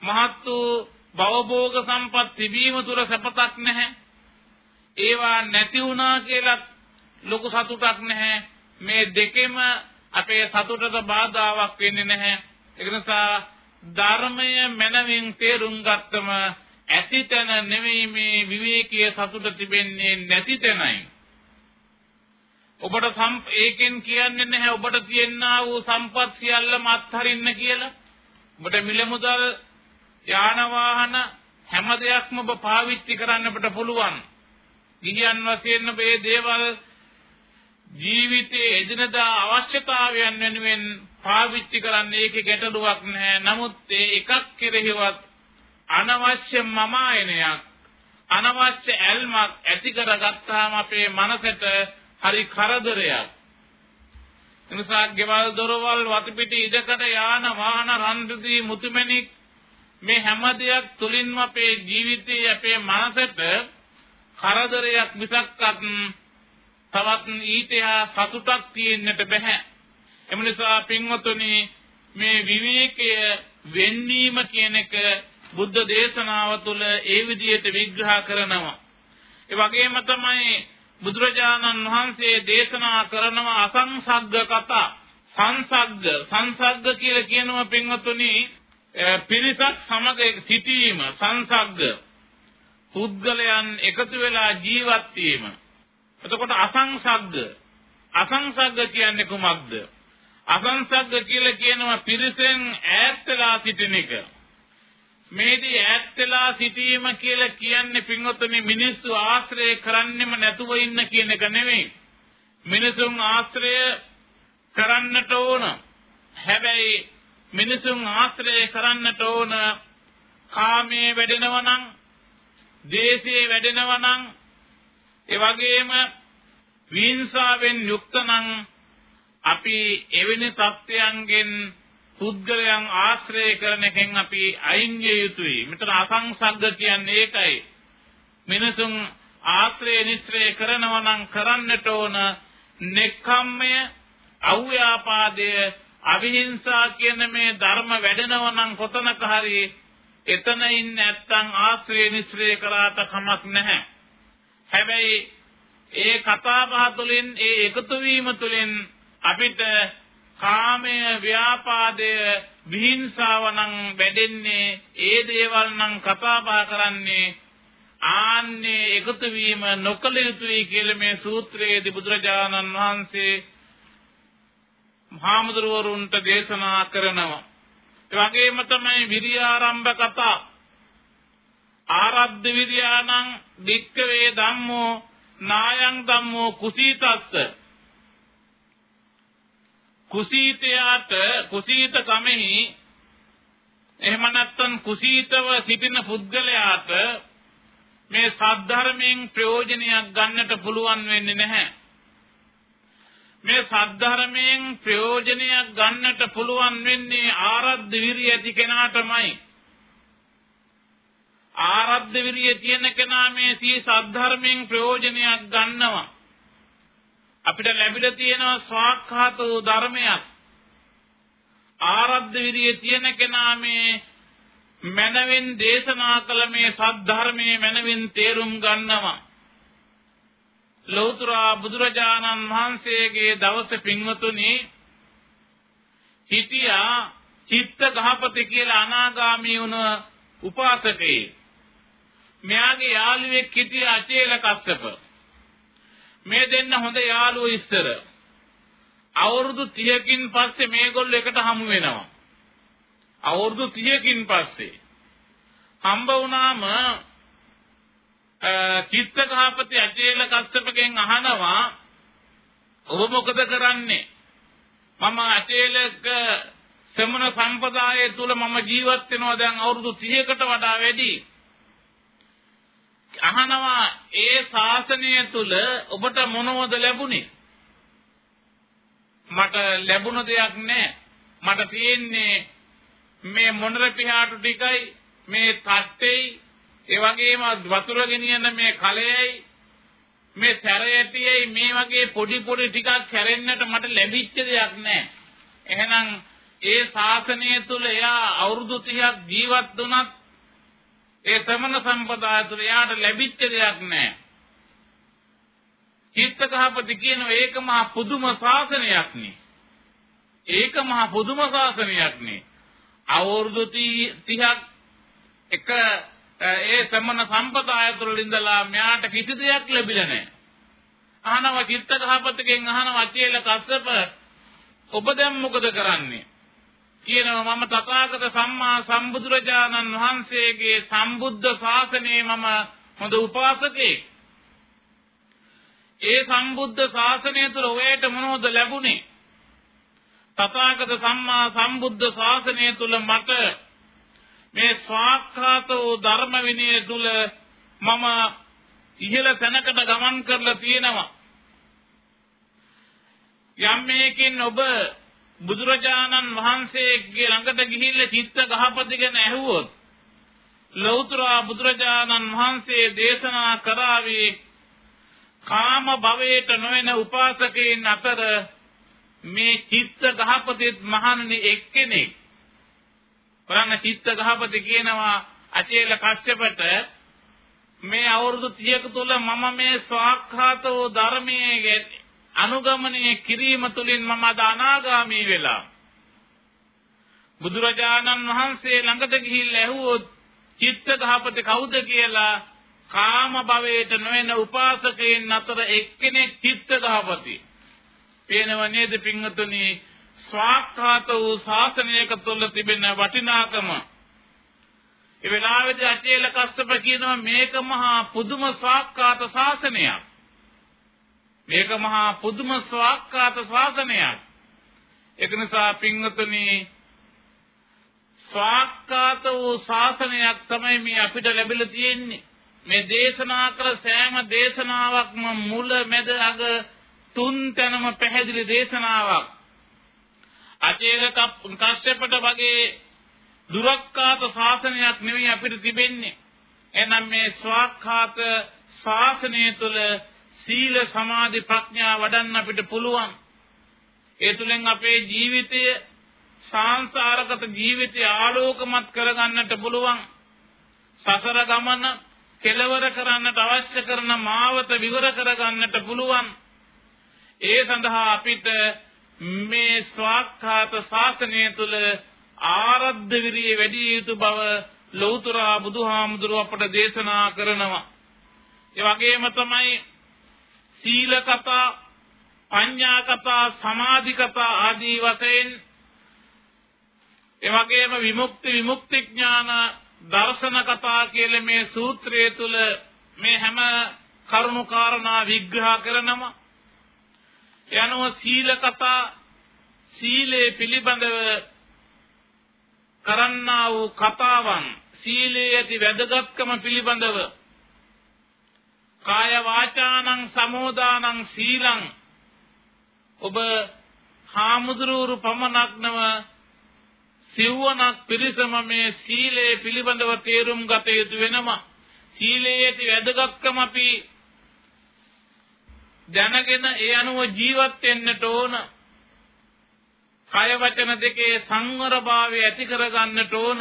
මහත් වූ භවභෝග සම්පත් තිබීම තුල සපතක් නැහැ. ඒවා නැති වුණා කියලා ලොකු සතුටක් නැහැ. මේ දෙකෙම අපේ සතුටට බාධාවක් වෙන්නේ නැහැ. ඒ නිසා ධර්මය මනවින් තේරුම් ගත්තම ඇතිතන නෙවෙයි මේ විවේකීය සතුට තිබෙන්නේ නැති තැනයි. ඔබට ඒකෙන් කියන්නේ නැහැ ඔබට තියෙනා වූ සම්පත් සියල්ලම අත්හරින්න කියලා. ඔබට මිල මුදල් යාන වාහන හැම දෙයක්ම ඔබ පාවිච්චි කරන්න ඔබට පුළුවන්. ගිහියන් වශයෙන් මේ දේවල් ජීවිතයේ එදිනදා අවශ්‍යතාවයන් වෙනුවෙන් පාවිච්චි කරන්න ඒකේ ගැටලුවක් නැහැ. නමුත් ඒ එකක් කෙරෙහිවත් අනවශ්‍ය මමායනයක් අනවශ්‍ය ඇල්මක් ඇති කරගත්තාම අපේ මනසට හරි කරදරයක් එනිසා ගෙවල් දොරවල් වටපිටි ඉඩකඩ යාන වාහන රන්දිදී මුතුමැණික් මේ හැම දෙයක් තුලින්ම අපේ ජීවිතයේ අපේ මනසට කරදරයක් මිසක්වත් තවත් ඊටයා සතුටක් තියෙන්නට බෑ එම නිසා පින්වතුනි මේ විවේකය වෙන්නීම කියන එක බුද්ධ දේශනාව තුළ ඒ විදිහට විග්‍රහ කරනවා. ඒ වගේම තමයි බුදුරජාණන් වහන්සේ දේශනා කරනව අසංසග්ග කතා. සංසග්ග සංසග්ග කියලා කියනවා පින්වතුනි පිරිසක් සමග සිටීම සංසග්ග පුද්ගලයන් එකතු වෙලා ජීවත් වීම. එතකොට අසංසග්ග අසංසග්ග කියන්නේ කුමක්ද? අසංසග්ග කියලා කියනවා පිරිසෙන් ඈත් වෙලා සිටින එක. මේදී ඈත් වෙලා සිටීම කියලා කියන්නේ පින්වත්නි මිනිස්සු ආශ්‍රය කරන්නෙම නැතුව ඉන්න කියන එක නෙවෙයි. මිනිසුන් ආශ්‍රය කරන්නට ඕන. හැබැයි මිනිසුන් ආශ්‍රය කරන්නට ඕන කාමයේ වැඩෙනවා නම්, දේශයේ වැඩෙනවා නම්, ඒ වගේම විහිංසාවෙන් යුක්ත නම් අපි එවැනි තත්ත්වයන්ගෙන් පුද්ගලයන් ආශ්‍රය කරන එකෙන් අපි අයින් විය යුතුයි. මෙතන අසංසග්ග කියන්නේ ඒකයි. මිනිසුන් ආශ්‍රය නිස්ත්‍රය කරනවා නම් කරන්නට ඕන නෙක්ඛම්මය, අව්‍යාපාදය, අවිහිංසා කියන මේ ධර්ම වැඩෙනවා නම් කොතනක හරි එතන ඉන්නේ නැත්තම් ආශ්‍රය නිස්ත්‍රය කරාට කමක් නැහැ. හැබැයි ඒ කතා බහ තුළින් ඒ එකතු වීම තුළින් අපිට කාමය ව්‍යාපාදය විහිංසාව නම් වැඩෙන්නේ ඒ දේවල් නම් කතා බහ කරන්නේ ආන්නේ එකතු වීම නොකළ යුතුයි කියලා මේ සූත්‍රයේදී බුදුරජාණන් වහන්සේ මහාමුදුරවරුන්ට දේශනා කරනවා. ඒ වගේම තමයි විරියාරම්භ කතා. ආරද්ධ විරියාණං වික්කවේ ධම්මෝ නායං ධම්මෝ කුසීතස්ස කුසීතයාට කුසීත කමෙහි එහෙම නැත්නම් කුසීතව සිටින පුද්ගලයාට මේ සද්ධර්මයෙන් ප්‍රයෝජනයක් ගන්නට පුළුවන් වෙන්නේ නැහැ. මේ සද්ධර්මයෙන් ප්‍රයෝජනයක් ගන්නට පුළුවන් වෙන්නේ ආරද්ධ විරිය ඇති කෙනාටමයි. ආරද්ධ විරිය තියෙන කෙනා මේ සී සද්ධර්මයෙන් ප්‍රයෝජනයක් ගන්නවා. අපිට ලැබිලා තියෙනවා ස්වාක්ඛාත වූ ධර්මයක්. ආරද්ධ විරිය තියෙන කෙනා මේ මනවින් දේශනා කළ මේ සද්ධර්මයේ මනවින් තේරුම් ගන්නවා. ලෞතර බුදුරජාණන් වහන්සේගේ දවස පින්වතුනි හිටියා චිත්ත ගහපති කියලා අනාගාමී වුණ උපාසකේ. මෙයාගේ යාළුවෙක් හිටියා අචේල කස්සප. මේ දෙන්න හොඳ යාළුවෝ ඉස්සර. අවුරුදු 30කින් පස්සේ මේගොල්ලෝ එකට හමු වෙනවා. අවුරුදු 30කින් පස්සේ හම්බ වුණාම චිත්තඝාපති අචේල කස්සපගෙන් අහනවා ඔබ මොකද කරන්නේ මම අචේලක සමන සම්පදාය තුල මම ජීවත් වෙනවා දැන් අවුරුදු 30කට වඩා වැඩි අහනවා ඒ ශාසනය තුල ඔබට මොනවද ලැබුණේ මට ලැබුණ දෙයක් නැහැ මට තියෙන්නේ මේ මොනර පිහාටු ටිකයි මේ තට්ටෙයි ඒ වගේම වතුර ගෙනියන මේ කලයයි මේ සැරයටියයි මේ වගේ පොඩි පොඩි ටිකක් කැරෙන්නට මට ලැබිච්ච දෙයක් නැහැ. එහෙනම් ඒ ශාසනය තුල එයා අවුරුදු 30ක් ජීවත් වුණත් ඒ සමන සම්පදාය තුල එයාට ලැබිච්ච දෙයක් නැහැ. චිත්තකහපති කියන ඒක මහා පුදුම ශාසනයක් නේ. ඒක මහා පුදුම ශාසනයක් නේ. අවුරුදු 30ක් එක ඒ සම්මන සම්පදාය තුළ ඉඳලා මෙයාට කිසි දෙයක් ලැබිලා නැහැ. අහනවා චිත්තකහපතකින් අහනවා අචේල කස්සප ඔබ දැන් මොකද කරන්නේ? කියනවා මම තථාගත සම්මා සම්බුදුරජාණන් වහන්සේගේ සම්බුද්ධ ශාසනයේ මම හොඳ උපාසකෙක්. ඒ සම්බුද්ධ ශාසනය තුළ ඔයට මොනවද ලැබුණේ? තථාගත සම්මා සම්බුද්ධ ශාසනය තුළ මට මේ ස්වාක්ඛාත වූ ධර්ම විනය තුල මම ඉහළ තැනකට ගමන් කරලා තියෙනවා යම් මේකින් ඔබ බුදුරජාණන් වහන්සේගේ ළඟට ගිහිල්ලා චිත්ත ගහපති ගැන ඇහුවොත් ලෞතර බුදුරජාණන් වහන්සේ දේශනා කරાવી කාම භවයට නොවන උපාසකයන් අතර මේ චිත්ත ගහපතිත් මහණනි එක්කෙනෙක්. බලන්න චිත්ත ගහපති කියනවා අචේල කශ්‍යපට මේ අවුරුදු 30ක තුල මම මේ ස්වාක්ඛාතෝ ධර්මයේ අනුගමනය කිරීම තුළින් මම අනාගාමී වෙලා. බුදුරජාණන් වහන්සේ ළඟට ගිහිල්ලා ඇහුවොත් චිත්ත ගහපති කවුද කියලා කාම භවයට නොවන උපාසකයන් අතර එක්කෙනෙක් චිත්ත ගහපති. පේනව නේද පින්වතුනි? ස්වාක්ඛාත වූ ශාසනයක තුල තිබෙන වටිනාකම. ඒ වෙලාවේදී අචේල කස්සප කියනවා මේක මහා පුදුම ස්වාක්ඛාත ශාසනයක්. මේක මහා පුදුම ස්වාක්ඛාත ශාසනයක් ඒක නිසා පින්වතුනි ස්වාක්ඛාත වූ ශාසනයක් තමයි මේ අපිට ලැබිලා තියෙන්නේ. මේ දේශනා කළ සෑම දේශනාවක්ම මුල මැද අග තුන් තැනම පැහැදිලි දේශනාවක්. අචේල කශ්‍යපට වගේ දුරක්කාත ශාසනයක් නෙවෙයි අපිට තිබෙන්නේ. එහෙනම් මේ ස්වාක්ඛාත ශාසනය තුළ සීල සමාධි ප්‍රඥා වඩන්න අපිට පුළුවන්. ඒ තුලින් අපේ ජීවිතය සංසාරගත ජීවිතය ආලෝකමත් කරගන්නට පුළුවන්. සසර ගමන කෙලවර කරන්නට අවශ්‍ය කරන මාවත විවර කරගන්නට පුළුවන්. ඒ සඳහා අපිට මේ ස්වාක්ඛාත ශාසනය තුල ආරද්ධ විරිය වැඩි යුතු බව ලෞතර බුදුහාමුදුරුව අපට දේශනා කරනවා. ඒ වගේම තමයි සීල කතා, පඤ්ඤා කතා, සමාධි කතා ආදී වශයෙන් ඒ වගේම විමුක්ති විමුක්ති ඥාන දර්ශන කතා කියලා මේ සූත්‍රයේ තුල මේ හැම කරුණු කාරණා විග්‍රහ කරනවා. යනුව සීල කතා සීලේ පිළිබඳව කරන්නා වූ කතාවන් සීලයේ ඇති වැදගත්කම පිළිබඳව කාය වාචානං සමෝදානං සීලං ඔබ හාමුදුරුවරු පමණක් නව සිව්වනක් පිරිසම මේ සීලය පිළිබඳව තේරුම් ගත යුතු වෙනවා සීලයේ ඇති වැදගත්කම අපි දැනගෙන ඒ අනුව ජීවත් වෙන්නට ඕන. කය වචන දෙකේ සංවරභාවය ඇති කරගන්නට ඕන.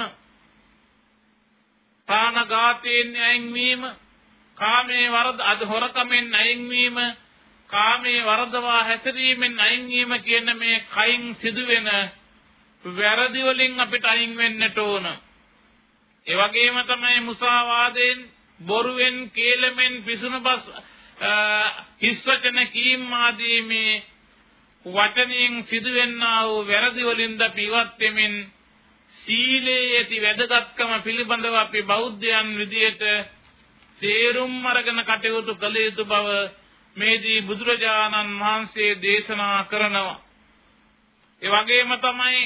ප්‍රාණඝාතයෙන් අයින් වීම, කාමයේ වරද අද හොරකමෙන් අයින් වීම, කාමයේ වරදවා හැසිරීමෙන් අයින් වීම කියන මේ කයින් සිදුවෙන වැරදි වලින් අපිට අයින් වෙන්නට ඕන. ඒ වගේම තමයි මුසාවාදයෙන්, බොරුවෙන්, කේලමෙන්, පිසුනබස් හිස් වචන කීම් ආදී මේ වචනයෙන් සිදුවෙන්නා වූ වැරදි වලින්ද පිවත් වෙමින් සීලයේ ඇති වැදගත්කම පිළිබඳව අපි බෞද්ධයන් විදියට තේරුම් අරගෙන කටයුතු කළ යුතු බව මේදී බුදුරජාණන් වහන්සේ දේශනා කරනවා. ඒ වගේම තමයි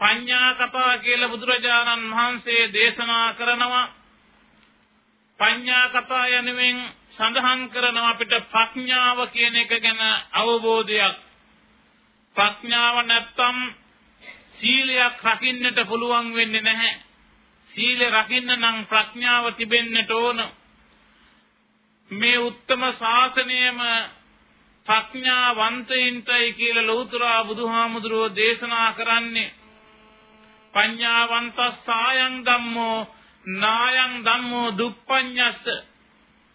පඤ්ඤා කතා කියලා බුදුරජාණන් වහන්සේ දේශනා කරනවා. පඤ්ඤා කතා යනුවෙන් සඳහන් කරන අපිට ප්‍රඥාව කියන එක ගැන අවබෝධයක් ප්‍රඥාව නැත්තම් සීලයක් රකින්නට පුළුවන් වෙන්නේ නැහැ සීල රකින්න නම් ප්‍රඥාව තිබෙන්නට ඕන. මේ උත්තම ශාසනයම ප්‍රඥාවන්තයින්ටයි කියලා ලෞතර බුදුහාමුදුරුවෝ දේශනා කරන්නේ. පඤ්ඤාවන්තස්සායන් ධම්මෝ නායන් ධම්මෝ දුප්පඤ්ඤස්ස.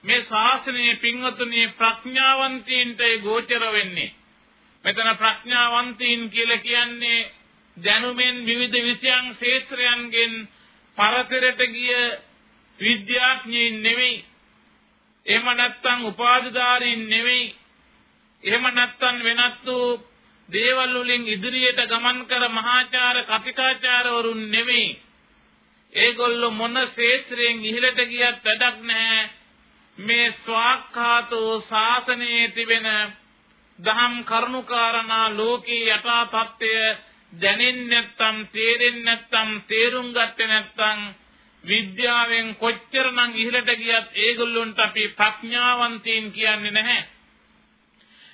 මේ ශාසනයේ පින්වතුනි ප්‍රඥාවන්තයින්ටයි ගෝචර වෙන්නේ. මෙතන ප්‍රඥාවන්තයින් කියලා කියන්නේ දැනුමෙන් විවිධ විෂයන් ක්ෂේත්‍රයන්ගෙන් පරතරට ගිය විද්‍යාඥයින් නෙවෙයි එහෙම නැත්නම් උපාධිධාරීන් නෙවෙයි එහෙම නැත්නම් වෙනත් වූ දේවල් වලින් ඉදිරියට ගමන් කර මහාචාර කතිකාචාරවරුන් නෙවෙයි. ඒගොල්ලෝ මොන ක්ෂේත්‍රයෙන් ඉහළට ගියත් වැඩක් නැහැ. මේ ස්වාක්ඛාතෝ ශාසනයේ තිබෙන දහම් කරුණාකාරණා ලෝකේ යථා තත්ත්වය දැනෙන්නේ නැත්නම් තේරෙන්නේ නැත්නම් තේරුම් ගත්තේ නැත්නම් විද්‍යාවෙන් කොච්චරනම් ඉහළට ගියත් ඒගොල්ලොන්ට අපි ප්‍රඥාවන්තයින් කියන්නේ නැහැ.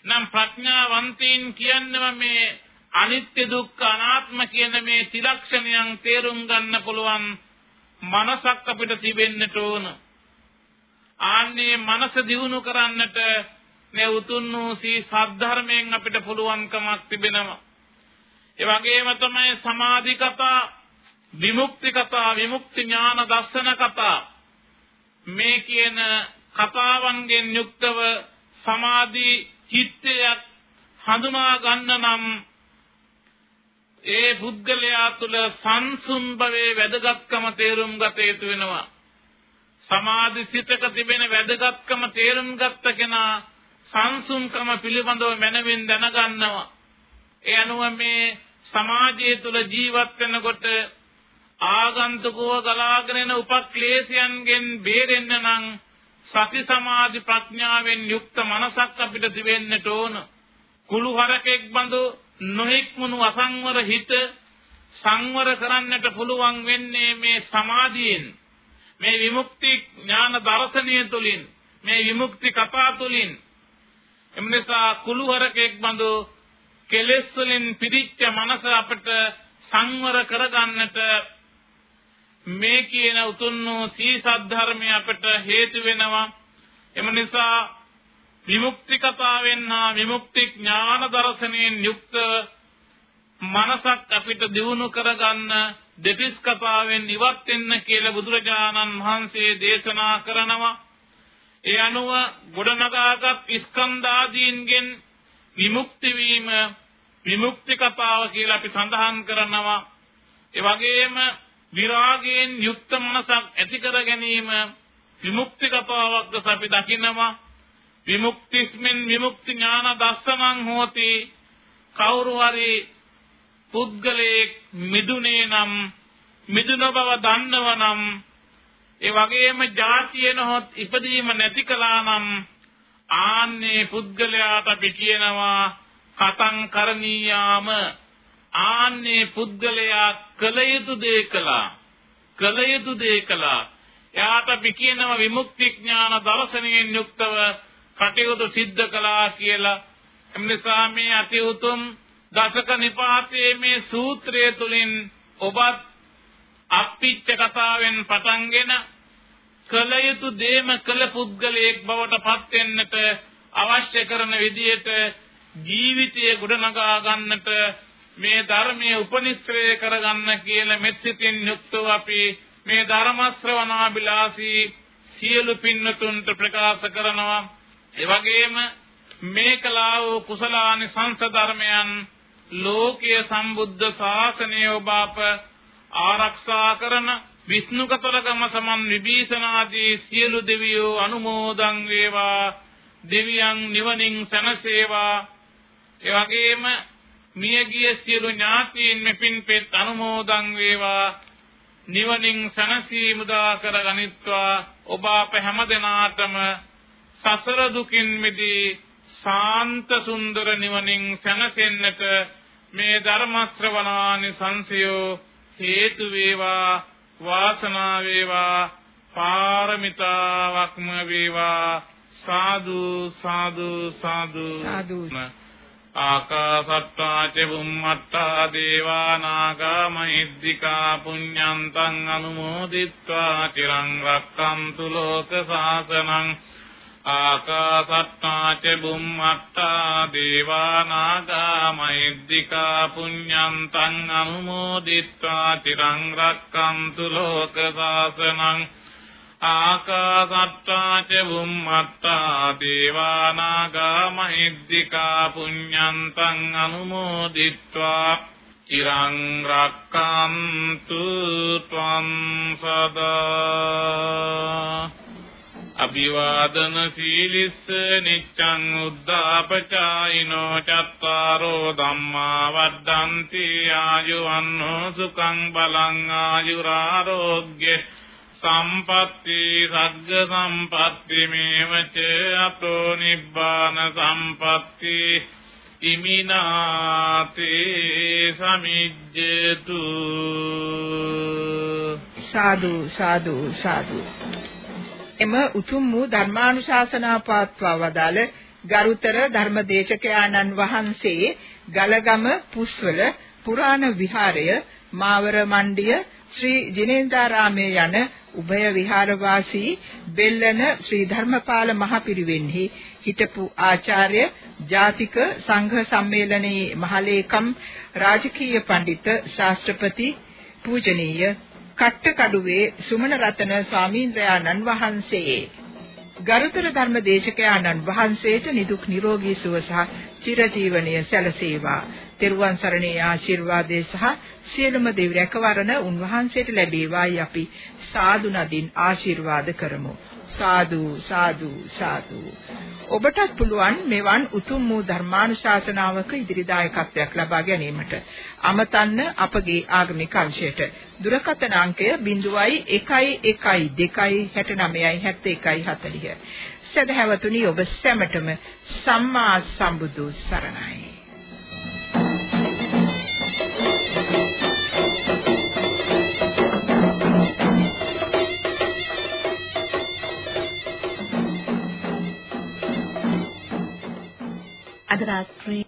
නම් ප්‍රඥාවන්තයින් කියන්නේම මේ අනිත්‍ය දුක්ඛ අනාත්ම කියන මේ ත්‍රිලක්ෂණයන් තේරුම් ගන්න පුළුවන් මනසක් අපිට තිබෙන්නට ඕන. ආන්නේ මනස දියුණු කරන්නට මේ උතුම් වූ සී සද්ධර්මයෙන් අපිට පුළුවන්කමක් තිබෙනවා. ඒ වගේම තමයි සමාධි කතා, විමුක්ති කතා, විමුක්ති ඥාන දර්ශන කතා. මේ කියන කතාවන්ගෙන් යුක්තව සමාධි චිත්තයක් හඳුනා ගන්න නම් ඒ පුද්ගලයා තුළ සංසුන් භවයේ වැදගත්කම තේරුම් ගත යුතු වෙනවා. සමාධි සිතක තිබෙන වැදගත්කම තේරුම් ගත්ත කෙනා සංසුන්කම පිළිබඳව මනමින් දැනගන්නවා. ඒ අනුව මේ සමාජය තුළ ජීවත් වෙනකොට ආගන්තුකව ගලාගෙන එන උපක්ලේශයන්ගෙන් බේරෙන්න නම් සති සමාධි ප්‍රඥාවෙන් යුක්ත මනසක් අපිට තිබෙන්නට ඕන. කුළු හරකෙක් බඳු නොහික්මුණු අසංවර හිත සංවර කරන්නට පුළුවන් වෙන්නේ මේ සමාධියෙන්. මේ විමුක්ති ඥාන දර්ශනය තුළින් මේ විමුක්ති කතා තුළින් එම්නිසා කුළුහරකෙක් බඳු කෙලෙස් වලින් පිරිච්ච මනස අපිට සංවර කරගන්නට මේ කියන උතුම් වූ සී සද්ධර්මය අපිට හේතු වෙනවා. එම නිසා විමුක්ති කතාවෙන් හා විමුක්ති ඥාන දර්ශනයෙන් යුක්ත මනසක් අපිට දියුණු කරගන්න දෙතිස් කතාවෙන් ඉවත් වෙන්න කියලා බුදුරජාණන් වහන්සේ දේශනා කරනවා. ඒ අනුව ගොඩනගාගත් ස්කන්ධාදීන්ගෙන් විමුක්ති වීම විමුක්ති කතාව කියලා අපි සඳහන් කරනවා. ඒ වගේම විරාගයෙන් යුක්ත මනසක් ඇති කර ගැනීම විමුක්ති කතාවක්ද අපි දකිනවා. විමුක්තිස්මින් විමුක්ති ඥාන දස්සනං හෝති කවුරු හරි පුද්ගලයේ මිදුනේ නම් මිදුන බව දන්නව නම් ඒ වගේම ಜಾතිය නොහොත් ඉපදීම නැති කළා නම් ආන්නේ පුද්ගලයාට අපි කියනවා කතං කරණීයාම. ආන්නේ පුද්ගලයා කල යුතු දේ කළා. කල යුතු දේ කළා. එයාට අපි කියනවා විමුක්ති ඥාන දර්ශනයෙන් යුක්තව කටයුතු සිද්ධ කළා කියලා. එම්නිසා මේ අති උතුම් දසක නිපාතයේ මේ සූත්‍රය තුලින් ඔබත් අප්පිච්ච කතාවෙන් පටන්ගෙන කල යුතු දේම කළ පුද්ගලයෙක් බවට පත් වෙන්නට අවශ්‍ය කරන විදියට ජීවිතය ගොඩනගා ගන්නට මේ ධර්මයේ උපනිශ්‍රය කරගන්න කියලා මෙත්සිතින් යුක්තව අපි මේ ධර්ම ශ්‍රවණාබිලාසී සියලු පින්නතුන්ට ප්‍රකාශ කරනවා. ඒ වගේම මේ කලාව කුසලානි සංස ධර්මයන් ලෝකීය සම්බුද්ධ ශාසනය ඔබ අප ආරක්ෂා කරන විෂ්ණු කතරගම සමන් විභීෂණ ආදී සියලු දෙවියෝ අනුමෝදන් වේවා. දෙවියන් නිවනින් සැනසේවා. ඒ වගේම මියගිය සියලු ඥාතීන් මෙපින් පෙත් අනුමෝදන් වේවා. නිවනින් සැනසීම උදා කර ගනිත්වා. ඔබ අප හැමදෙනාටම සසර දුකින් මිදී ශාන්ත සුන්දර නිවනින් සැනසෙන්නට මේ ධර්ම ශ්‍රවණානි සංසයෝ හේතු වේවා. වාසනාව වේවා පාරමිතාවක්ම වේවා. සාදු සාදු සාදු. සාදු. ආකාසට්ටා ච බුම්මට්ටා දේවා නාග මහිද්దికා පුඤ්ඤන්තං අනුමෝදිත්වා. චිරං රක්ඛන්තු ලෝක සාසනං ආකාසත්තා ච බුම්මත්තා දේවා නාග මෛද්దికා පුඤ්ඤං තං අනුමෝදිත්වා තිරං රක්칸තු ලෝක සාසනං ආකාසත්තා ච බුම්මත්තා දේවා නාග මෛද්దికා පුඤ්ඤං තං අනුමෝදිත්වා තිරං රක්칸තු ත්වං සදා අභිවාදන සීලිස්ස නිච්ඡං උද්ධාපචායිනෝ චත්තාරෝ ධම්මා වඩ්ඩಂತಿ ආයුවන්නෝ සුඛං බලං ආයුරාෝග්ගේ සම්පත්ති සග්ග සම්පත්ති මේවච අතෝ නිබ්බාන සම්පත්ති ඉමිනාතේ සමිජ්ජතු සාදු සාදු සාදු. එම උතුම් වූ ධර්මානුශාසනා පාත්වා වදාළ ගරුතර ධර්මදේශකයාණන් වහන්සේ ගලගම පුස්වල පුරාණ විහාරය මාවර මණ්ඩිය ශ්‍රී ජිනේන්දාරාමයේ යන උභය විහාරවාසී බෙල්ලන ශ්‍රී ධර්මපාල මහපිරිවෙන්හි හිටපු ආචාර්ය ජාතික සංඝ සම්මේලනයේ මහලේකම් රාජකීය පඬිත ශාස්ත්‍රපති පූජනීය කට්ටකඩුවේ සුමන රතන ස්වාමීන්ද්‍රයාණන් වහන්සේ. ගරුතර ධර්ම දේශකයාණන් වහන්සේට නිදුක් නිරෝගී සුව සහ චිරජීවනයේ සැලසේවා. තෙරුවන් සරණේ ආශිර්වාදේ සහ සියලුම දෙවි රැකවරණ උන්වහන්සේට ලැබේවායි අපි සාදු නදින් ආශිර්වාද කරමු. සාදු සාදු සාදු. ඔබටත් පුළුවන් මෙවන් උතුම් වූ ධර්මානුශාසනාවක ඉදිරි දායකත්වයක් ලබා ගැනීමට. අමතන්න අපගේ ආගමික අංශයට. දුරකථන අංකය 0112697140 සදහැවතුනි ඔබ සැමටම සම්මා සම්බුදු සරණයි. අද රාත්‍රී